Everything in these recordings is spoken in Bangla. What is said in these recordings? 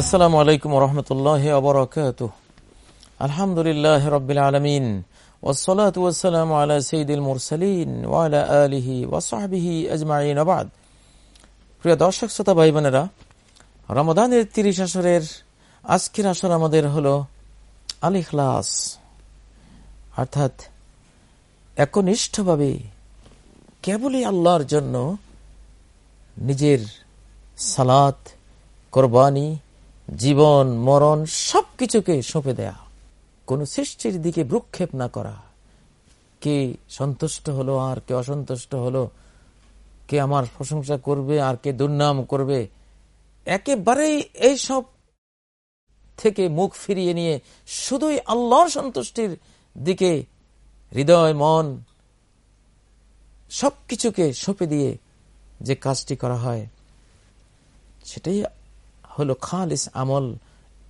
আসসালামু আলাইকুম রহমতুল্লাহ আবরকাত আলহামদুলিল্লাহ রবিল আলমিন ওসলাত ওসালাম আলা সঈদুল মুরসালিন ওয়ালা আলিহি ওয়াসাবিহি আজমাইন আবাদ প্রিয় দর্শক, শ্রোতা ভাই বোনেরা রমদানের তিরিশ আসরের আজকের আসর আমাদের হল আলিখলাস অর্থাৎ একনিষ্ঠভাবে কেবলই আল্লাহর জন্য নিজের সালাত, কোরবানি জীবন, মরণ, সবকিছুকে সঁপে দেয়া। কোন সৃষ্টির দিকে ভ্রুক্ষেপ না করা। কে সন্তুষ্ট হলো আর কে অসন্তুষ্ট হলো? কে আমার প্রশংসা করবে আর কে দুর্নাম করবে? একেবারেই এইসব থেকে মুখ ফিরিয়ে নিয়ে শুধুই আল্লাহর সন্তুষ্টির দিকে হৃদয়, মন, সবকিছুকে সঁপে দিয়ে যে কাজটি করা হয়, সেটাই হলো খালিস আমল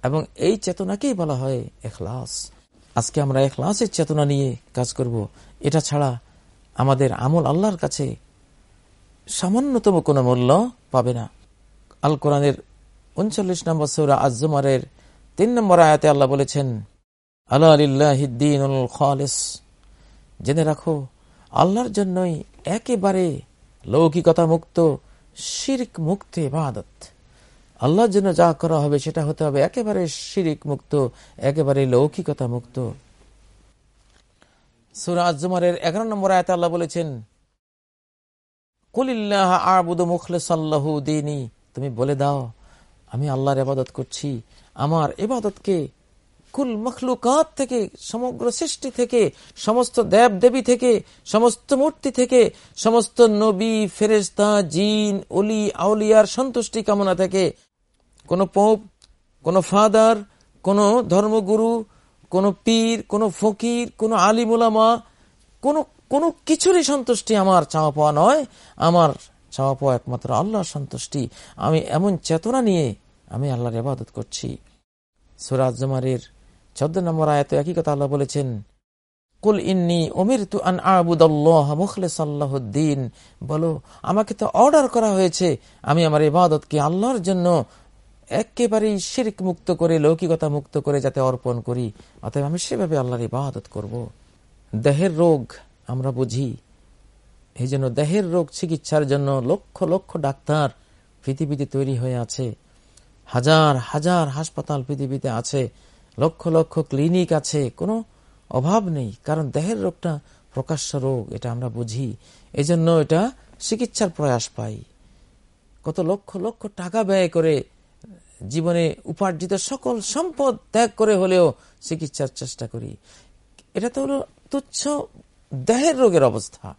এবং এই চেতনাকেই বলা হয় এখলাস। আজকে আমরা এখলাসের চেতনা নিয়ে কাজ করব। এটা ছাড়া আমাদের আমল আল্লাহর কাছে সামান্যতম কোনো মূল্য পাবে না। আল কোরআনের উনচল্লিশ নম্বর সৌরা আজমারের তিন নম্বর আয়াতে আল্লাহ বলেছেন আল্লাহ আলিল্লাহিদ্দিন খালিস। জেনে রাখো, আল্লাহর জন্যই একেবারে লৌকিকতা মুক্ত শির্ক মুক্ত ইবাদত। আল্লাহর জন্য যা করা হবে সেটা হতে হবে একেবারে শিরিক মুক্ত, একেবারে লৌকিকতা মুক্ত। সুরাজ জুমারের এগারো নম্বর আয়তে আল্লাহ বলেছেন, কুলিল্লাহ আবুদ মুখলে সাল্লাহু দিনী। তুমি বলে দাও, আমি আল্লাহর এবাদত করছি। আমার এবাদতকে কুল মখলুকাত থেকে, সমগ্র সৃষ্টি থেকে, সমস্ত দেব দেবী থেকে, সমস্ত মূর্তি থেকে, সমস্ত নবী ফেরেস্তা জিন, অলি, আউলিয়ার সন্তুষ্টি কামনা থেকে কোন পোপ কোন ফাদার কোন ধর্মগুরু, কোন পীর, কোন ফকির, কোন আলিমুলামা কোন কোন কিছুরই সন্তুষ্টি আমার চাওয়া পাওয়া নয়। আমার চাওয়া পাওয়া একমাত্র আল্লাহর সন্তুষ্টি। আমি এমন চেতনা নিয়ে আমি আল্লাহর ইবাদত করছি। সুরাজ জমারের চোদ্দ নম্বর আয়ত একই কথা আল্লাহ বলেছেন, কুল ইন্নি ওমির তু আন আবুদাল্লাহ মুখলেসাল্লাহদ্দিন বলো, আমাকে তো অর্ডার করা হয়েছে। আমি আমার ইবাদতকে আল্লাহর জন্য একেবারেই শিরিক মুক্ত করে, লৌকিকতা মুক্ত করে যাতে অর্পণ করি। অতএব আমি সেভাবে আল্লাহর ইবাদত করব। দেহের রোগ আমরা বুঝি। এই জন্য দেহের রোগ চিকিৎসার জন্য লক্ষ লক্ষ ডাক্তার পৃথিবীতে তৈরি হয়ে আছে। হাজার হাজার হাসপাতাল পৃথিবীতে আছে। লক্ষ লক্ষ ক্লিনিক আছে। কোনো অভাব নেই, কারণ দেহের রোগটা প্রকাশ্য রোগ, এটা আমরা বুঝি। এজন্য এটা চিকিৎসার প্রয়াস পাই। কত লক্ষ লক্ষ টাকা ব্যয় করে জীবনে উপার্জিত সকল সম্পদ ত্যাগ করে হলেও চিকিৎসার চেষ্টা করি। এটা তো হলো তুচ্ছ দেহের রোগের অবস্থা।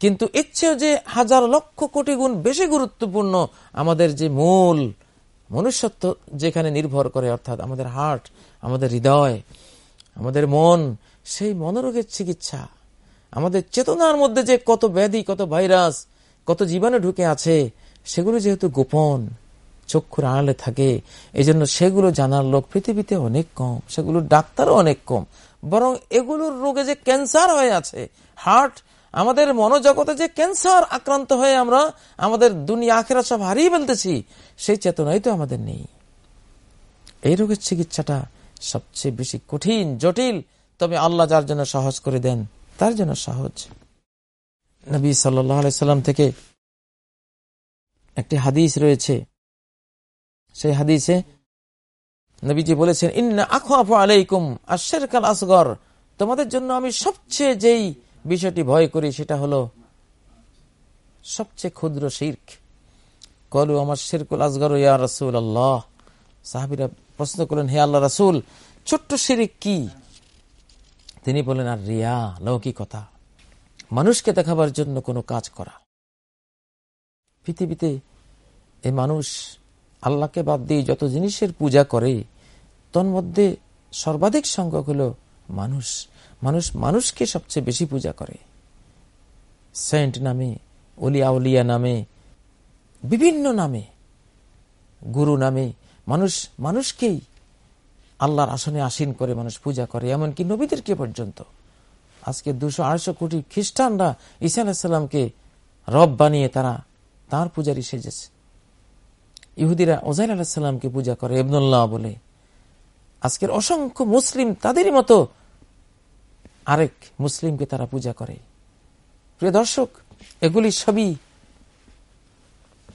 কিন্তু ইচ্ছেও যে হাজার লক্ষ কোটি গুণ বেশি গুরুত্বপূর্ণ আমাদের যে মূল মনুষ্যত্ব যেখানে নির্ভর করে, অর্থাৎ আমাদের হার্ট, আমাদের হৃদয়, আমাদের মন, সেই মনোরোগের চিকিৎসা। আমাদের চেতনার মধ্যে যে কত ব্যাধি, কত ভাইরাস, কত জীবাণু ঢুকে আছে, সেগুলো যেহেতু গোপন চক্ষুর আড়ালে থাকে। এই জন্য সেগুলো জানার লোক পৃথিবীতে অনেক কম, সেগুলোর ডাক্তারও অনেক কম। বরং এগুলোর রোগে যে ক্যান্সার হয়ে আছে, হার্ট, আমাদের মনোজগতে যে ক্যান্সার আক্রান্ত হয়ে আমরা আমাদের দুনিয়া আখেরা সব হারিয়ে ফেলতেছি, সেই চেতনাই তো আমাদের নেই। এই রোগের চিকিৎসাটা সবচেয়ে বেশি কঠিন, জটিল। তবে আল্লাহ যার জন্য সহজ করে দেন, তার জন্য সহজ। নবী সাল্লাম থেকে একটি হাদিস রয়েছে সেই হাদিসে নবীজি বলেছেন, ইন্না আখো আফু আলাইকুম আশের কাল আসগর। তোমাদের জন্য আমি সবচেয়ে যেই বিষয়টি ভয় করি সেটা হলো সবচেয়ে ক্ষুদ্র শির্ক। কলু আমার শিরকুল আসগর, ইয়া রসুল আল্লাহ সাহাবিরা প্রশ্ন করলেন, হে আল্লাহ রাসুল, ছোট্ট শিরিক কি? তিনি বলেন আর রিয়া লৌকিকতা মানুষকে দেখাবার জন্য কোনো কাজ করা। পৃথিবীতে এই মানুষ আল্লাহকে বাদ দিয়ে যত জিনিসের পূজা করে তন্মধ্যে সর্বাধিক সংখ্যক হল মানুষ। মানুষ মানুষকে সবচেয়ে বেশি পূজা করে। সেন্ট নামে অলিয়া উলিয়া নামে, বিভিন্ন নামে, গুরু নামে মানুষ মানুষকেই আল্লাহর আসনে আসীন করে মানুষ পূজা করে, এমনকি নবীদেরকে পর্যন্ত। আজকে দুশো আড়াইশো কোটি খ্রিস্টানরা ঈসা আলাহিসাল্লামকে রব বানিয়ে তারা তার পূজারই সেজেছে। ইহুদিরা ওজাইর আলাহিসাল্লামকে পূজা করে এবনুল্লাহ বলে। আজকের অসংখ্য মুসলিম তাদেরই মতো আরেক মুসলিমকে তারা পূজা করে। প্রিয় দর্শক, এগুলি সবই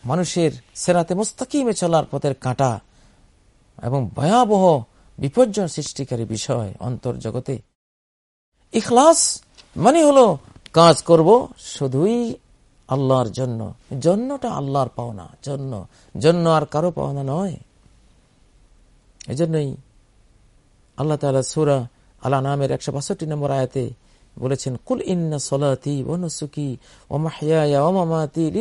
মানুষের সেরাতে মুস্তাকিমে চলার পথের কাঁটা এবং ভয়াবহ বিপর্যয় সৃষ্টিকারী বিষয় অন্তর্জগতে ইখলাস মানে হলো কাজ করব, শুধুই আল্লাহর জন্য। জন্যটা আল্লাহর পাওনা, জন্য। জন্য আর কারও পাওনা নয়। এজন্যই আল্লাহ তালা সুরা আল্লাহ নামের একশো বাষট্টি নম্বর আয়াতে বলেছেন, কুল ইন্না সলাতি ওনসুকি ওমাহিয়া ওমামাতি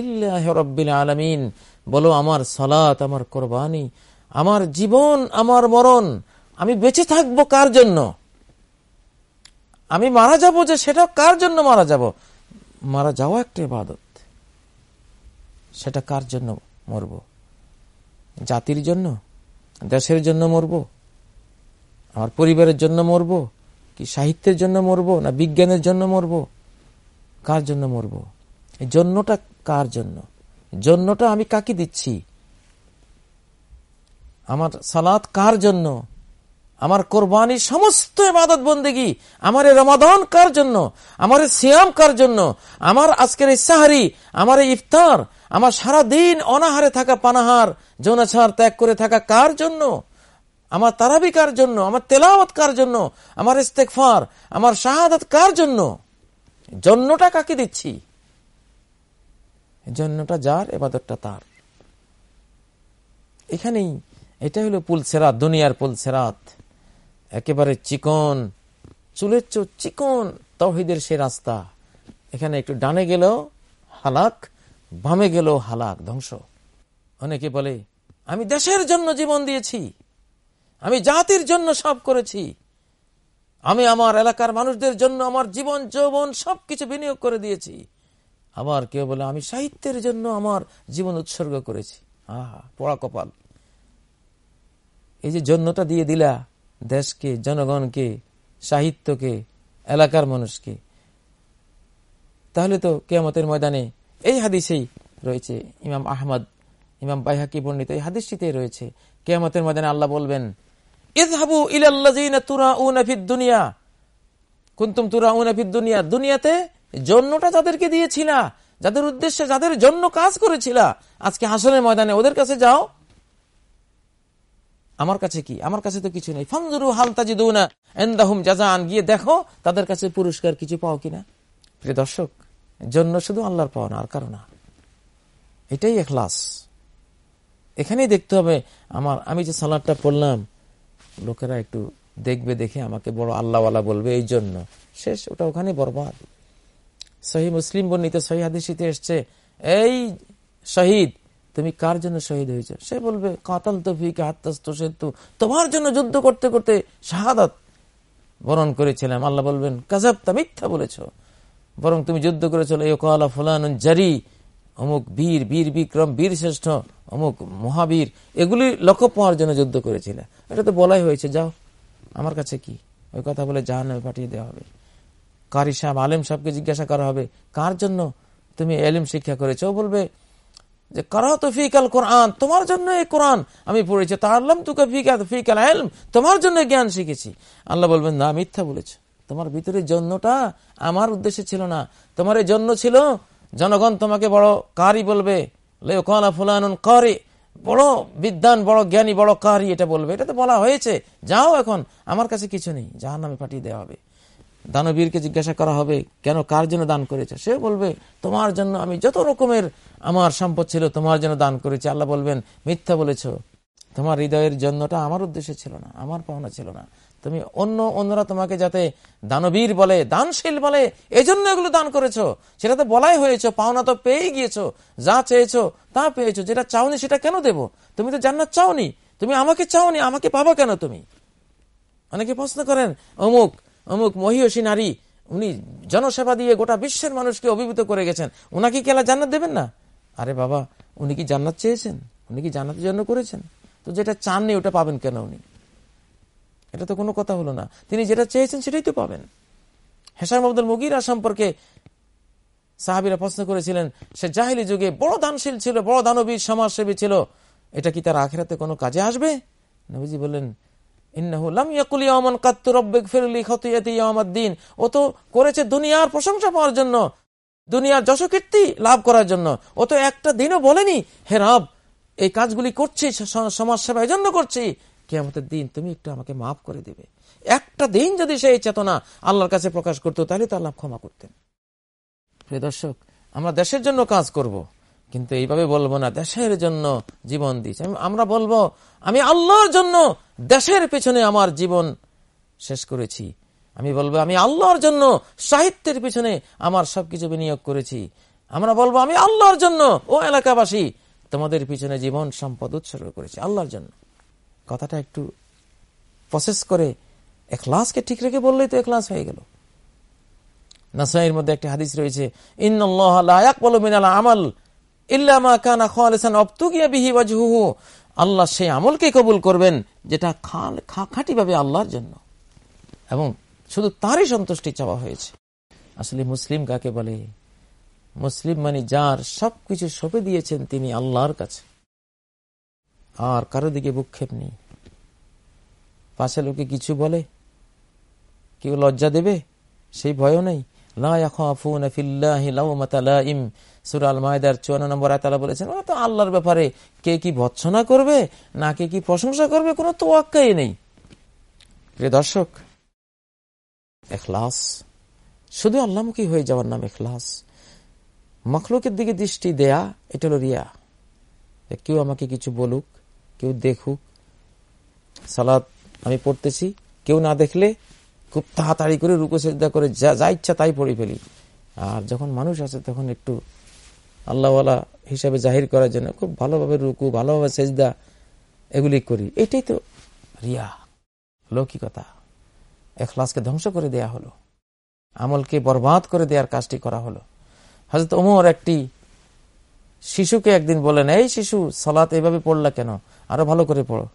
রব্বিল আলমিন। বলো, আমার সলাত, আমার কোরবানি, আমার জীবন, আমার মরণ, আমি বেঁচে থাকব কার জন্য? আমি মারা যাব যে সেটা কার জন্য মারা যাব? মারা যাওয়া একটা ইবাদত। সেটা কার জন্য মরব? জাতির জন্য? দেশের জন্য মরব? আমার পরিবারের জন্য মরব? কি সাহিত্যের জন্য মরব? না বিজ্ঞানের জন্য মরব? কার জন্য মরব? এই জন্যটা কার জন্য? জন্যটা আমি কাকে দিচ্ছি? আমার সালাত কার জন্য? আমার কোরবানির সমস্ত ইবাদত বন্দেগি। আমার রমাদান কার জন্য? আমার সিয়াম কার জন্য? আমার আজকের এই সাহারি, আমার ইফতার, আমার সারা দিন অনাহারে থাকা পানাহার যৌনাছার ত্যাগ করে থাকা কার জন্য? আমার তারাবি কার জন্য? আমার তেলাওয়াত কার জন্য? আমার ইস্তেকফার আমার শাহাদাত কার জন্য? জন্যটা কাকে দিচ্ছি? জন্যটা যার এবাদতটা তার। এখানেই এটা হলো পুল সেরাত দুনিয়ার পুল সেরাত একেবারে চিকন, চুলের চো চিকন তহিদের সে রাস্তা। এখানে একটু ডানে গেল হালাক, বামে গেল হালাক, ধ্বংস। অনেকে বলে, আমি দেশের জন্য জীবন দিয়েছি, আমি জাতির জন্য সব করেছি, আমি আমার এলাকার মানুষদের জন্য আমার জীবন, যৌবন সবকিছু বিনিয়োগ করে দিয়েছি। আবার কেউ বলে, আমি সাহিত্যের জন্য আমার জীবন উৎসর্গ করেছি। আহা, পড়া কপাল। এই যে জন্যটা দিয়ে দিলা দেশকে, জনগণকে, সাহিত্যকে, এলাকার মানুষকে। তাহলে তো কেয়ামতের ময়দানে এই হাদিসেই রয়েছে ইমাম আহমদ, ইমাম বাইহাকি বর্ণিত এই হাদিসটিতে রয়েছে। কেয়ামতের ময়দানে আল্লাহ বলবেন যাদের উদ্দেশ্যে যাদের জন্য কাজ করেছিলা, আজকে হাসনের ময়দানে ওদের কাছে যাও আমার কাছে কি? আমার কাছে তো কিছু নেই। ফঞ্জুরু হালতাজি দৌনা এন্দাহুম জাজান গিয়ে দেখো, তাদের কাছে পুরস্কার কিছু পাও কিনা। প্রিয় দর্শক জন্য শুধু আল্লাহর পাওয়া না, আর কারও না। এটাই এখলাস এখানেই দেখতে হবে, আমার, আমি যে সালাদটা পড়লাম, লোকেরা একটু দেখবে, দেখে আমাকে বড় আল্লাহওয়ালা বলবে, এই জন্য। শেষ, ওটা ওখানে বরবাদ। সহি মুসলিম বর্ণিত সহি হাদিসিতে এসছে, এই শহীদ তুমি কার জন্য শহীদ হয়েছ? সে বলবে, কাতাল তফিকে আত্মাস্ত সেতু তোমার জন্য যুদ্ধ করতে করতে শাহাদাত বরণ করেছিলাম। আল্লাহ বলবেন কাজাব তা মিথ্যা বলেছ। বরং তুমি যুদ্ধ করেছিল ইকালা ফুলান জারি। অমুক বীর বীর বিক্রম, বীর শ্রেষ্ঠ, অমুক মহাবীর, এগুলি লক্ষ্য পাওয়ার জন্য যুদ্ধ করেছিল। এটা তো বলাই হয়েছে, যাও। আমার কাছে কি? ওই কথা বলে জাহান পাঠিয়ে দেওয়া হবে। কারি সাহেব, আলেম সাহেবকে জিজ্ঞাসা করা হবে, কার জন্য তুমি এলিম শিক্ষা করেছ? বলবে যে করাত ফিকাল কোরআন, তোমার জন্য এই কোরআন। আমি পড়েছি তা আল্লাম তুকে ফিকাত ফিকাল এলম তোমার জন্য জ্ঞান শিখেছি। আল্লাহ বলবেন, না, মিথ্যা বলেছ। তোমার ভিতরে জন্যটা আমার উদ্দেশ্যে ছিল না। তোমার এই জন্য ছিল, জনগণ তোমাকে বড় কারি বলবে। কারি, বড় বিদ্যান বড় জ্ঞানী, বড় কারি এটা বলবে। এটা তো বলা হয়েছে। যাও এখন, আমার কাছে কিছু নেই। যাহার নামে পাঠিয়ে দেওয়া হবে। দানবীরকে জিজ্ঞাসা করা হবে, কেন কার জন্য দান করেছে? সে বলবে, তোমার জন্য আমি যত রকমের আমার সম্পদ ছিল তোমার জন্য দান করেছি। আল্লাহ বলবেন, মিথ্যা বলেছ। তোমার হৃদয়ের জন্যটা আমার উদ্দেশ্য ছিল না, আমার পাওনা ছিল না। তুমি অন্য অন্যরা তোমাকে যাতে দানবীর বলে, দানশীল বলে এই জন্য এগুলো দান করেছ। সেটা তো বলাই হয়েছ, পাওনা তো পেয়েই গিয়েছ, যা চেয়েছো তা পেয়েছ, যেটা চাওনি সেটা কেন দেব? তুমি তো জান্নাত চাওনি, তুমি আমাকে চাওনি, আমাকে পাবো কেন তুমি? অনেকে প্রশ্ন করেন, অমুক অমুক মহিষী নারী, উনি জনসেবা দিয়ে গোটা বিশ্বের মানুষকে অভিভূত করে গেছেন। ওনাকে কেলা জান্নাত দেবেন না? আরে বাবা, উনি কি জান্নাত চেয়েছেন? উনি কি জান্নাতের জন্য করেছেন? তো যেটা চাননি ওটা পাবেন কেন উনি? এটা তো কোনো কথা হলো না। তিনি যেটা চেয়েছেন সেটাই তো পাবেন। হেসাম আব্দুল মুগিরা সম্পর্কে সাহাবিরা প্রশ্ন করেছিলেন, সে জাহিলি যুগে বড় দানশীল ছিল, বড় দানবী সমাজসেবী ছিল, এটা কি তার আখেরাতে কোনো কাজে আসবে? নবীজি বললেন ও তো করেছে দুনিয়ার প্রশংসা পাওয়ার জন্য, দুনিয়ার লাভ করার জন্য। একটা দিনও বলেনি, হে এই কাজগুলি করছি জন্য করছি। কেমতের দিন তুমি একটু আমাকে মাফ করে দিবে। একটা দিন যদি সেই চেতনা আল্লাহর কাছে প্রকাশ করতো, তাহলে তো আল্লাহ ক্ষমা করতেন। প্রিয় দর্শক, আমরা দেশের জন্য কাজ করব। কিন্তু এইভাবে বলব না, দেশের জন্য জীবন দিচ্ছি আমরা বলব, আমি আল্লাহর জন্য দেশের পেছনে আমার জীবন শেষ করেছি। আমি বলব, আমি আল্লাহর জন্য সাহিত্যের পিছনে আমার সবকিছু বিনিয়োগ করেছি। আমরা বলব, আমি আল্লাহর জন্য, ও এলাকাবাসী, তোমাদের পিছনে জীবন সম্পদ উৎসর্গ করেছি, আল্লাহর জন্য। কথাটা একটু প্রসেস করে এখলাসকে ঠিক রেখে বললেই তো এখলাস হয়ে গেল। নাসাইয়ের মধ্যে একটি হাদিস রয়েছে আমাল। আল্লাহ সেই আমলকে কবুল করবেন যেটা খাঁটি ভাবে আল্লাহর জন্য। এবং শুধু তারই সন্তুষ্টি চাওয়া হয়েছে। আসলে মুসলিম কাকে বলে? মুসলিম মানে যার সবকিছু সঁপে দিয়েছেন তিনি আল্লাহর কাছে। আর কারও দিকে বুক্ষেপ নেই পাশে লোকে কিছু বলে, কেউ লজ্জা দেবে, সেই ভয়ও নেই। বলেছেন তো আল্লাহর ব্যাপারে কে কি ভৎসনা করবে, না কে কি প্রশংসা করবে, কোনো তোয়াক্কাই নেই। প্রিয় দর্শক, এখলাস, শুধু আল্লাহমুখী হয়ে যাওয়ার নাম এখলাস। মখলুকের দিকে দৃষ্টি দেয়া, এটা হলো রিয়া। কেউ আমাকে কিছু বলুক, কেউ দেখুক সালাদ আমি পড়তেছি, কেউ না দেখলে খুব তাড়াতাড়ি করে রুকো সেজদা করে যা যা ইচ্ছা তাই পড়ে ফেলি। আর যখন মানুষ আছে তখন একটু আল্লাহওয়ালা হিসাবে জাহির করার জন্য খুব ভালোভাবে রুকু, ভালোভাবে সেজদা এগুলি করি। এটাই তো রিয়া, লৌকিকতা। এখলাসকে ধ্বংস করে দেয়া হলো। আমলকে বরবাদ করে দেওয়ার কাজটি করা হলো। হজরত ওমর একটি শিশুকে একদিন বলেন এই শিশু, সলাত এভাবে পড়লা কেন? আরও ভালো করে পড়ো।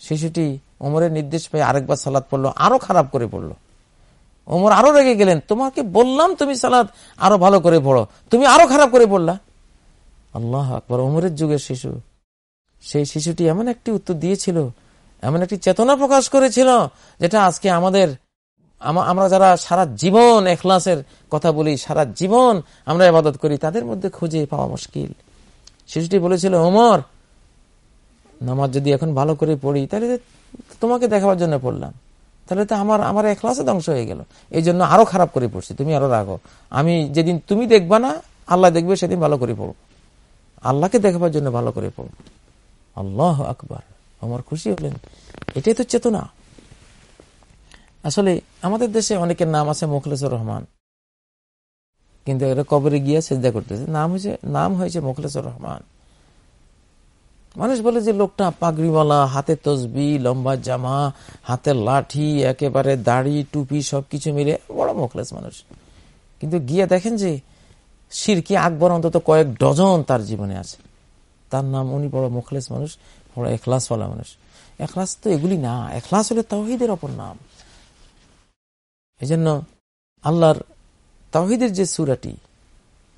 শিশুটি ওমরের নির্দেশ পেয়ে আরেকবার সালাদ পড়ল, আরও খারাপ করে পড়ল। ওমর আরও রেগে গেলেন, তোমাকে বললাম তুমি সালাদ আরও ভালো করে পড়ো। তুমি আরও খারাপ করে পড়লা। আল্লাহ আকবর, ওমরের যুগের শিশু। সেই শিশুটি এমন একটি উত্তর দিয়েছিল, এমন একটি চেতনা প্রকাশ করেছিল, যেটা আজকে আমাদের আমরা যারা সারা জীবন এখলাসের কথা বলি, সারা জীবন আমরা আবাদত করি, তাদের মধ্যে খুঁজে পাওয়া মুশকিল। শিশুটি বলেছিল, ওমর, নামাজ যদি এখন ভালো করে পড়ি, তাহলে তোমাকে দেখাবার জন্য পড়লাম। তাহলে তো আমার আমার এখলাসে ধ্বংস হয়ে গেল। এই জন্য আরও খারাপ করে পড়ছি। তুমি আরও রাখো আমি যেদিন তুমি দেখবা না, আল্লাহ দেখবে, সেদিন ভালো করে পড়ো। আল্লাহকে দেখাবার জন্য ভালো করে পড়ব আল্লাহ আকবার। আমার খুশি হলেন। এটাই তো চেতনা। আসলে আমাদের দেশে অনেকের নাম আছে মোখলেসুর রহমান। কিন্তু এরা কবরে গিয়ে চেষ্টা করতেছে। নাম হয়েছে নাম হয়েছে মোখলেসুর রহমান। মানুষ বলে যে লোকটা পাগড়িওয়ালা, হাতে তসবি, লম্বা জামা, হাতে লাঠি, একেবারে দাড়ি, টুপি, সবকিছু মিলে বড় মোখলেস মানুষ। কিন্তু গিয়ে দেখেন যে সিরকি আকবর অন্তত কয়েক ডজন তার জীবনে আছে। তার নাম উনি বড় মুখলেস মানুষ, বড় এখলাসওয়ালা মানুষ। এখলাস তো এগুলি না, এখলাস হলে তাহিদের অপর নাম। এই জন্য আল্লাহর তাহিদের যে সুরাটি,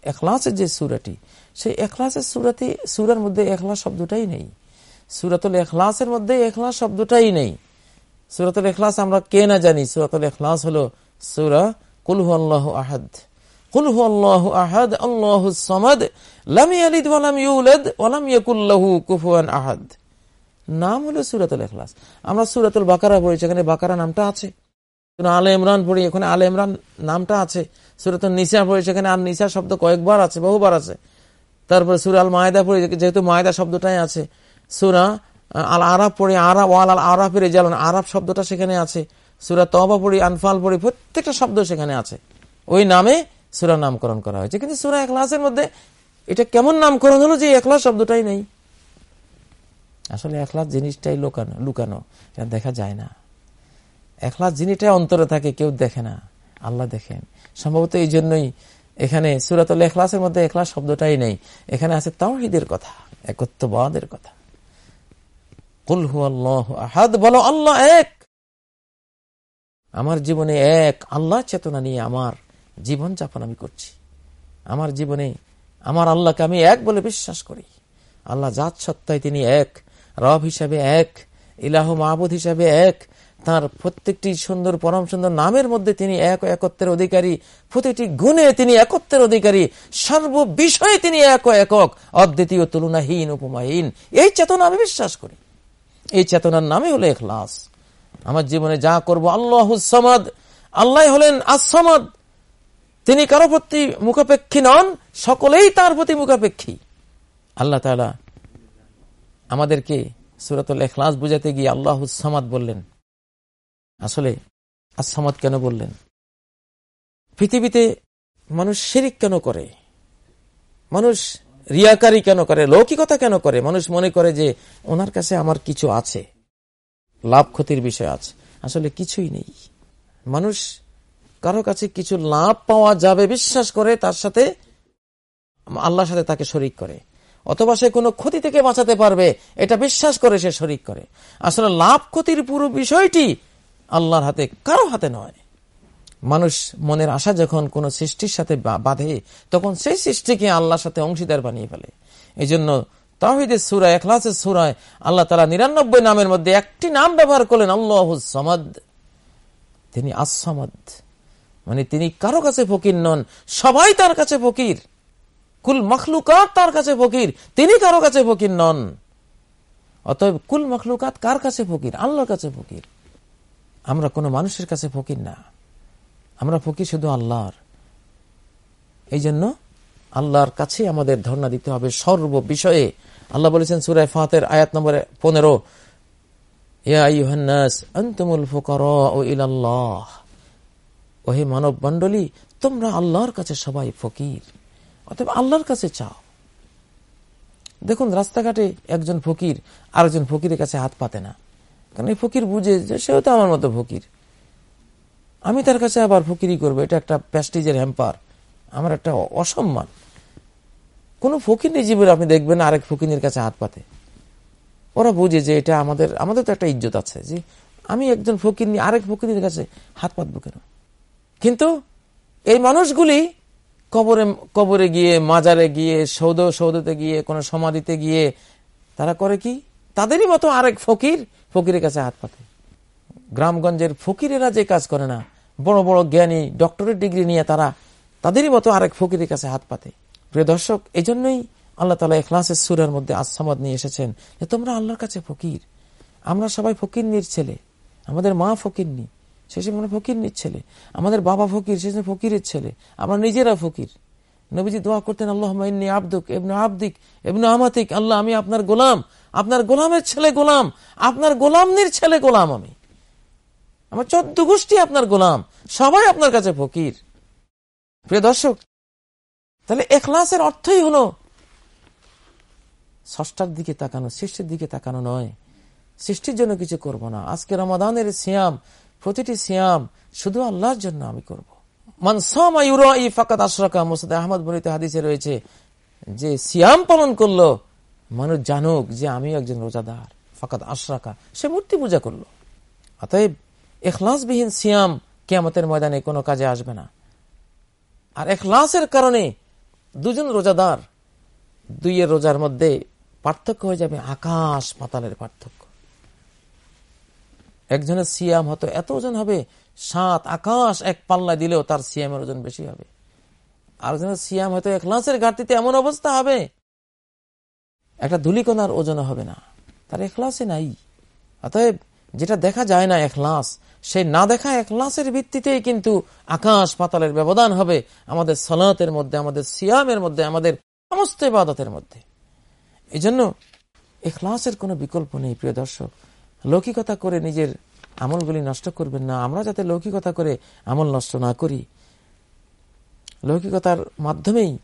এখলাসের যে সুরাটি সেই এখলাসের সুরাতে সুরার মধ্যে এখলাস শব্দটাই নেই। সুরাতুল এখলাসের মধ্যে এখলাস শব্দটাই নেই। সুরাতুল এখলাস আমরা কে না জানি। সুরাতুল এখলাস হলো সুরা কুলহু আল্লাহ আহাদ। সমাদ, লাম ইয়ালিদ ওয়ালাম আহাদ। নাম হলো এখলাস। আমরা বাকারা এখানে বাকারা নামটা আছে। আলে পড়ি, এখানে আলে নামটা আছে। নিসা পড়ি নিসা শব্দ কয়েকবার আছে, বহুবার আছে। তারপরে সুরা আল মায়দা পড়ি, যেহেতু মায়দা শব্দটাই আছে। সুরা আল আরাব পড়ি আরাব ওয়াল আল আরাফের রেজালন আরাব শব্দটা সেখানে আছে। সুরা তবা পড়ি, আনফাল পড়ি, প্রত্যেকটা শব্দ সেখানে আছে। ওই নামে সুরা নামকরণ করা হয়েছে। কিন্তু সুরা এখলাসের মধ্যে এটা কেমন নামকরণ হলো যে এখলাস শব্দটাই নেই? আসলে এখলাস জিনিসটাই লুকানো লুকানো, এটা দেখা যায় না। এখলাস জিনিসটাই অন্তরে থাকে, কেউ দেখে না। আল্লাহ দেখেন। সম্ভবত এই জন্যই এখানে সুরাতুল এখলাসের মধ্যে এখলাস শব্দটাই নেই। এখানে আছে তাওহিদের কথা, একত্ববাদের কথা। বলো আল্লাহ এক। আমার জীবনে এক আল্লাহ চেতনা নিয়ে আমার জীবন যাপন আমি করছি। আমার জীবনে আমার আল্লাহকে আমি এক বলে বিশ্বাস করি। আল্লাহ জাত সত্তায় তিনি এক, রব হিসাবে এক, ইলাহ মাহবুদ হিসাবে এক তার প্রত্যেকটি সুন্দর, পরম সুন্দর নামের মধ্যে তিনি এক, একত্বের অধিকারী। প্রতিটি গুণে তিনি একত্বের অধিকারী। সর্ব বিষয়ে তিনি এক একক। অদ্বিতীয়, তুলনাহীন, উপমাহীন। এই চেতনা আমি বিশ্বাস করি। এই চেতনার নামে হলো এখলাস আমার জীবনে যা করব, আল্লাহ সমাদ। আল্লাহ হলেন আসমাদ তিনি কারও প্রতি মুখাপেক্ষী নন, সকলেই তার প্রতি মুখাপেক্ষী। আল্লাহ আমাদেরকে সুরাতুল এখলাস বুঝাতে গিয়ে আল্লাহ সামাদ বললেন আসলে আসামাদ কেন বললেন? পৃথিবীতে মানুষ শিরিক কেন করে? মানুষ রিয়াকারি কেন করে? লৌকিকতা কেন করে? মানুষ মনে করে যে ওনার কাছে আমার কিছু আছে। লাভ ক্ষতির বিষয় আছে। আসলে কিছুই নেই। মানুষ কারও কাছে কিছু লাভ পাওয়া যাবে বিশ্বাস করে, তার সাথে আল্লাহর সাথে তাকে শরিক করে। অথবা সে কোনো ক্ষতি থেকে বাঁচাতে পারবে, এটা বিশ্বাস করে সে শরিক করে। আসলে লাভ ক্ষতির পুরো বিষয়টি আল্লাহর হাতে, কারও হাতে নয়। মানুষ মনের আশা যখন কোন সৃষ্টির সাথে বাঁধে, তখন সেই সৃষ্টিকে আল্লাহর সাথে অংশীদার বানিয়ে ফেলে। এই জন্য তাহিদের সুরায় এখলাসের সুরায় আল্লাহ তালা নিরানব্বই নামের মধ্যে একটি নাম ব্যবহার করলেন, আল্লাহ সমাদ। তিনি আসামদ মানে তিনি কারও কাছে ফকির নন, সবাই তার কাছে ফকির। কুল মখলুকাত তার কাছে ফকির, তিনি কারও কাছে ফকির নন। অতএব কুল মখলুকাত কার কাছে ফকির? আল্লাহর কাছে ফকির। আমরা কোনো মানুষের কাছে ফকির না। আমরা ফকির শুধু আল্লাহর। এই জন্য আল্লাহর কাছে আমাদের ধর্ণা দিতে হবে সর্ব বিষয়ে। আল্লাহ বলেছেন সুরায় ফাতের আয়াত নম্বর পনেরো মানব মন্ডলী তোমরা আল্লাহর কাছে সবাই ফকির, অতএব আল্লাহর কাছে চাও। দেখুন, রাস্তাঘাটে একজন ফকির আরেকজন ফকিরের কাছে হাত পাতে না। কারণ এই ফকির বুঝে যে সেও তো আমার মতো ফকির। আমি তার কাছে আবার ফকিরি করব, এটা একটা প্যাস্টিজের হ্যাম্পার। আমার একটা অসম্মান। কোন ফকির জীবনে, আপনি দেখবেন আরেক ফকিনের কাছে হাত পাতে। ওরা বুঝে যে এটা আমাদের আমাদের তো একটা ইজ্জত আছে। যে আমি একজন ফকির নিয়ে আরেক ফকিরের কাছে হাত পাতবো কেন? কিন্তু এই মানুষগুলি কবরে কবরে গিয়ে, মাজারে গিয়ে সৌদ সৌদতে গিয়ে, কোনো সমাধিতে গিয়ে, তারা করে কি? তাদেরই মতো আরেক ফকির ফকিরের কাছে হাত পাতে। গ্রামগঞ্জের ফকিরেরা যে কাজ করে না, বড় বড় জ্ঞানী ডক্টরেট ডিগ্রি নিয়ে তারা তাদেরই মতো আরেক ফকিরের কাছে হাত পাতে। প্রিয় দর্শক এই জন্যই আল্লাহ তালা এখলাসের সুরের মধ্যে আসামদ নিয়ে এসেছেন যে তোমরা আল্লাহর কাছে ফকির। আমরা সবাই ফকির নির ছেলে। আমাদের মা ফকির নি শেষে মনে ফকির নির ছেলে। আমাদের বাবা ফকির শেষে ফকিরের ছেলে। আমরা নিজেরা ফকির। নবীজি দোয়া করতেন আল্লাহ আব্দুক এবনু আব্দিক এবনু আমাতিক, আল্লাহ আমি আপনার গোলাম। আপনার গোলামের ছেলে গোলাম। আপনার গোলামনির ছেলে গোলাম আমি। আমার চোদ্দ গোষ্ঠী আপনার গোলাম। সবাই আপনার কাছে ফকির। প্রিয় দর্শক, তাহলে এখলাসের অর্থই হলো ষষ্ঠার দিকে তাকানো, সৃষ্টির দিকে তাকানো নয়। সৃষ্টির জন্য কিছু করব না। আজকে রমাদানের সিয়াম, প্রতিটি সিয়াম শুধু আল্লাহর জন্য আমি করব। ফাকাত আশরাকা। মোসাদ আহমদ বলিতে হাদিসে রয়েছে যে সিয়াম পালন করল, মানুষ জানুক যে আমি একজন রোজাদার ফাকাত আশরাকা। সে মূর্তি পূজা করল। অতএব এখলাসবিহীন সিয়াম কেয়ামতের ময়দানে কোনো কাজে আসবে না। আর এখলাসের কারণে দুজন রোজাদার দুইয়ের রোজার মধ্যে পার্থক্য হয়ে যাবে আকাশ পাতালের পার্থক্য। একজনের সিয়াম হতো এত ওজন হবে, সাত আকাশ এক পাল্লা দিলেও তার সিয়ামের ওজন বেশি হবে। আরেকজনের সিয়াম হয়তো এখলাসের ঘাটতিতে এমন অবস্থা হবে, একটা ধুলিকোনার ওজন হবে না। তার এখলাসে নাই। অতএব যেটা দেখা যায় না এখলাস, সেই না দেখা এখলাসের ভিত্তিতেই কিন্তু আকাশ পাতালের ব্যবধান হবে আমাদের সলাতের মধ্যে, আমাদের সিয়ামের মধ্যে, আমাদের সমস্ত ইবাদতের মধ্যে। এই জন্য এখলাসের কোনো বিকল্প নেই, প্রিয় দর্শক। লৌকিকতা করে নিজের আমলগুলি নষ্ট করবেন না। আমরা যাতে লৌকিকতা করে আমল নষ্ট না করি। লৌকিকতার মাধ্যমেই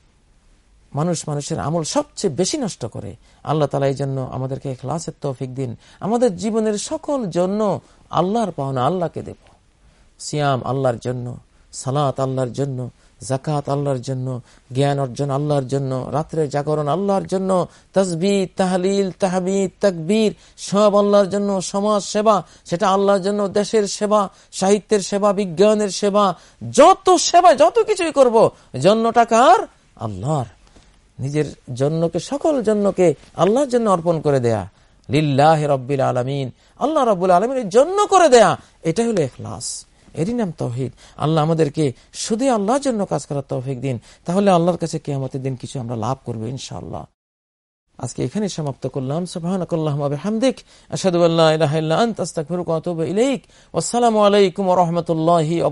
মানুষ মানুষের আমল সবচেয়ে বেশি নষ্ট করে। আল্লাহ তালা এই জন্য আমাদেরকে এখলাসের তৌফিক দিন। আমাদের জীবনের সকল জন্য আল্লাহর পাওনা আল্লাহকে দেব। সিয়াম আল্লাহর জন্য, সালাত আল্লাহর জন্য জাকাত আল্লাহর জন্য, জ্ঞান অর্জন আল্লাহর জন্য, রাত্রে জাগরণ আল্লাহর জন্য তসবি তাহলিল তাহবিদ তকবীর, সব আল্লাহর জন্য, সমাজ সেবা, সেটা আল্লাহর জন্য, দেশের সেবা, সাহিত্যের সেবা, বিজ্ঞানের সেবা, যত সেবা, যত কিছুই করব, জন্য টাকার আল্লাহর। নিজের জন্যকে, সকল জন্যকে আল্লাহর জন্য অর্পণ করে দেয়া। লিল্লাহ রব্বিল আলমিন। আল্লাহ রব্বুল আলমিনের জন্য করে দেয়া। এটা হলো এখলাস। এরই নাম তৌহিদ। আল্লাহ আমাদেরকে শুধু আল্লাহর জন্য কাজ করার তৌফিক দিন, তাহলে আল্লাহর কাছে কেয়ামতের দিন কিছু আমরা লাভ করব ইনশাআল্লাহ। আজকে এখানে সমাপ্ত করলাম। আস্তাগফিরুকা ওয়া ইলাইক। ওয়াসসালামু আলাইকুম রাহমাতুল্লাহি